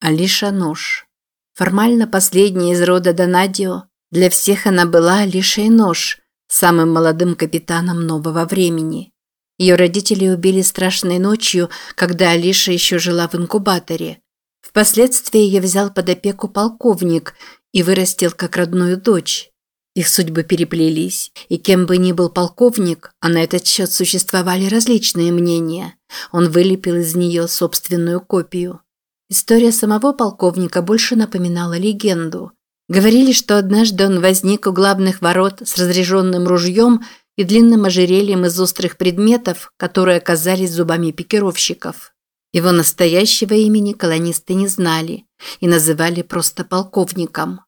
Алиша Нож. Формально последняя из рода Донадио, для всех она была Алишей Нож, самым молодым капитаном нового времени. Ее родители убили страшной ночью, когда Алиша еще жила в инкубаторе. Впоследствии ее взял под опеку полковник и вырастил как родную дочь. Их судьбы переплелись, и кем бы ни был полковник, а на этот счет существовали различные мнения, он вылепил из нее собственную копию. История самого полковника больше напоминала легенду. Говорили, что однажды он возник у главных ворот с разряженным ружьем и длинным ожерельем из острых предметов, которые оказались зубами пикировщиков. Его настоящего имени колонисты не знали и называли просто полковником.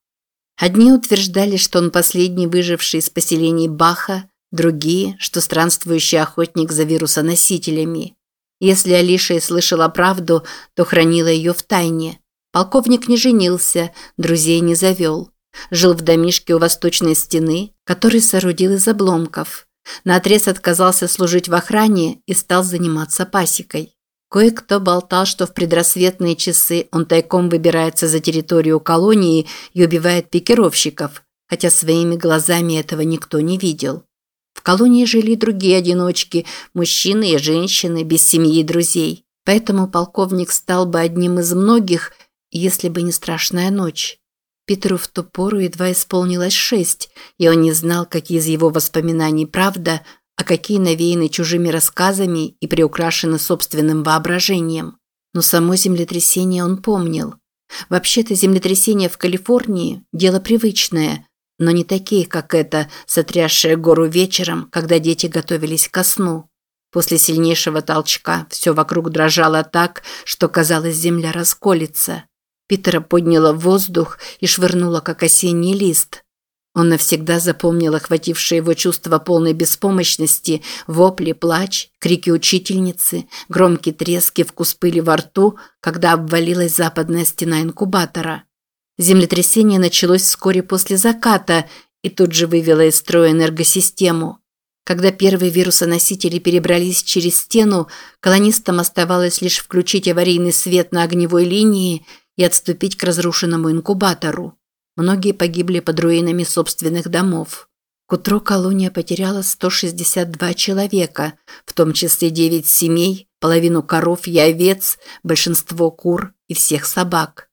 Одни утверждали, что он последний выживший из поселений Баха, другие, что странствующий охотник за вирусоносителями. Если Алиша и слышала правду, то хранила ее в тайне. Полковник не женился, друзей не завел. Жил в домишке у восточной стены, который соорудил из обломков. Наотрез отказался служить в охране и стал заниматься пасекой. Кое-кто болтал, что в предрассветные часы он тайком выбирается за территорию колонии и убивает пикировщиков, хотя своими глазами этого никто не видел. В колонии жили другие одиночки, мужчины и женщины, без семьи и друзей. Поэтому полковник стал бы одним из многих, если бы не страшная ночь. Питеру в ту пору едва исполнилось шесть, и он не знал, какие из его воспоминаний правда, а какие навеяны чужими рассказами и приукрашены собственным воображением. Но само землетрясение он помнил. Вообще-то землетрясение в Калифорнии – дело привычное – но не такие, как это, сотрясшее гору вечером, когда дети готовились ко сну. После сильнейшего толчка все вокруг дрожало так, что казалось, земля расколется. Питера подняла в воздух и швырнула, как осенний лист. Он навсегда запомнил охватившее его чувство полной беспомощности, вопли, плач, крики учительницы, громкий треск и вкус пыли во рту, когда обвалилась западная стена инкубатора. Землетрясение началось вскоре после заката и тут же вывело из строя энергосистему. Когда первые вирусоносители перебрались через стену, колонистам оставалось лишь включить аварийный свет на огневой линии и отступить к разрушенному инкубатору. Многие погибли под руинами собственных домов. К утру колония потеряла 162 человека, в том числе 9 семей, половину коров и овец, большинство кур и всех собак.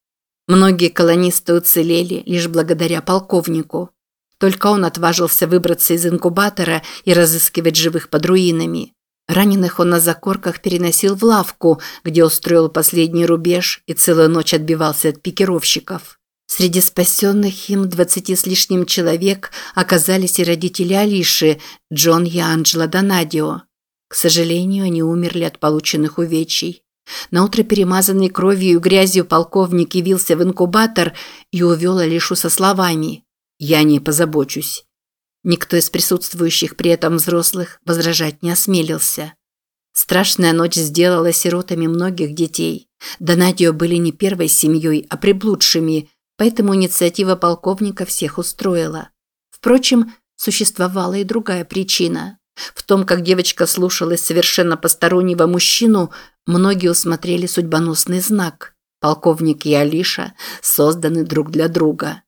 Многие колонисты уцелели лишь благодаря полковнику. Только он отважился выбраться из инкубатора и разыскивать живых под руинами. Раненых он на закорках переносил в лавку, где устроил последний рубеж и целую ночь отбивался от пикировщиков. Среди спасенных им двадцати с лишним человек оказались и родители Алиши, Джон и Анджела Донадио. К сожалению, они умерли от полученных увечий. Наутро перемазанный кровью и грязью полковник явился в инкубатор и увел Алишу со словами «Я не позабочусь». Никто из присутствующих при этом взрослых возражать не осмелился. Страшная ночь сделала сиротами многих детей. Донадио были не первой семьей, а приблудшими, поэтому инициатива полковника всех устроила. Впрочем, существовала и другая причина. В том, как девочка слушалась совершенно постороннего мужчину, многие усмотрели судьбоносный знак. Полковник и Алиша созданы друг для друга.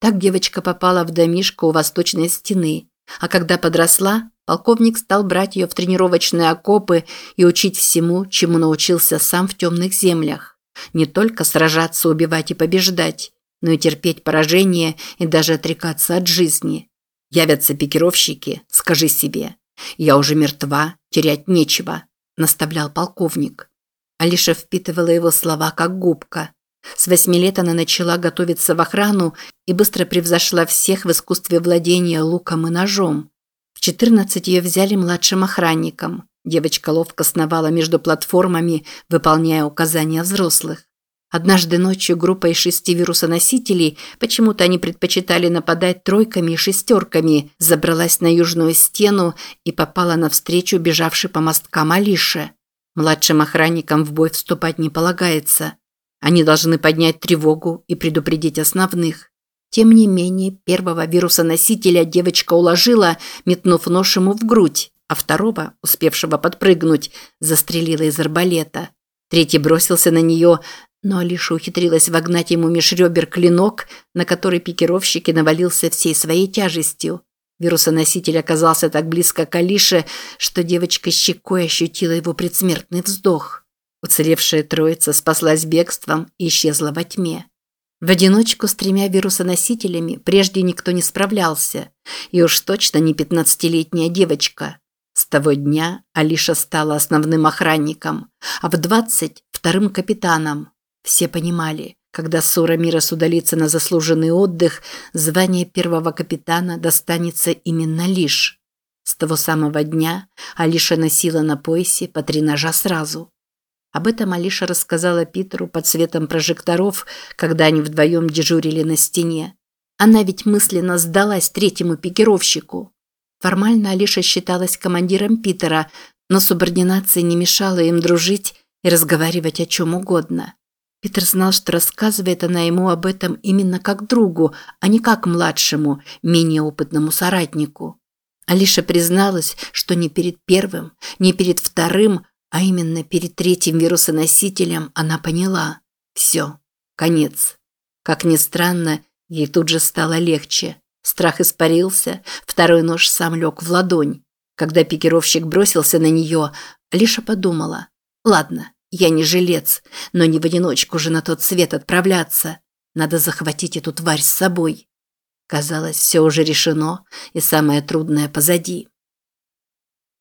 Так девочка попала в домишко у восточной стены, а когда подросла, полковник стал брать ее в тренировочные окопы и учить всему, чему научился сам в темных землях. Не только сражаться, убивать и побеждать, но и терпеть поражение и даже отрекаться от жизни. Явятся пикировщики, скажи себе, «Я уже мертва, терять нечего», – наставлял полковник. Алиша впитывала его слова как губка. С восьми лет она начала готовиться в охрану и быстро превзошла всех в искусстве владения луком и ножом. В 14 ее взяли младшим охранником. Девочка ловко сновала между платформами, выполняя указания взрослых. Однажды ночью группа из шести вирусоносителей, почему-то они предпочитали нападать тройками и шестерками, забралась на южную стену и попала навстречу бежавшей по мосткам Алише. Младшим охранникам в бой вступать не полагается. Они должны поднять тревогу и предупредить основных. Тем не менее, первого вирусоносителя девочка уложила, метнув нож ему в грудь, а второго, успевшего подпрыгнуть, застрелила из арбалета. Третий бросился на нее, Но Алиша ухитрилась вогнать ему меж ребер клинок, на который пикировщик и навалился всей своей тяжестью. Вирусоноситель оказался так близко к Алише, что девочка щекой ощутила его предсмертный вздох. Уцелевшая троица спаслась бегством и исчезла во тьме. В одиночку с тремя вирусоносителями прежде никто не справлялся, и уж точно не пятнадцатилетняя девочка. С того дня Алиша стала основным охранником, а в двадцать – вторым капитаном. Все понимали, когда Сура Мирос удалится на заслуженный отдых, звание первого капитана достанется именно лишь. С того самого дня Алиша носила на поясе по три ножа сразу. Об этом Алиша рассказала Питеру под светом прожекторов, когда они вдвоем дежурили на стене. Она ведь мысленно сдалась третьему пикировщику. Формально Алиша считалась командиром Питера, но субординация не мешала им дружить и разговаривать о чем угодно. Питер знал, что рассказывает она ему об этом именно как другу, а не как младшему, менее опытному соратнику. Алиша призналась, что не перед первым, не перед вторым, а именно перед третьим вирусоносителем она поняла. Все, конец. Как ни странно, ей тут же стало легче. Страх испарился, второй нож сам лег в ладонь. Когда пикировщик бросился на нее, Лиша подумала. «Ладно, я не жилец, но не в одиночку же на тот свет отправляться. Надо захватить эту тварь с собой». Казалось, все уже решено, и самое трудное позади.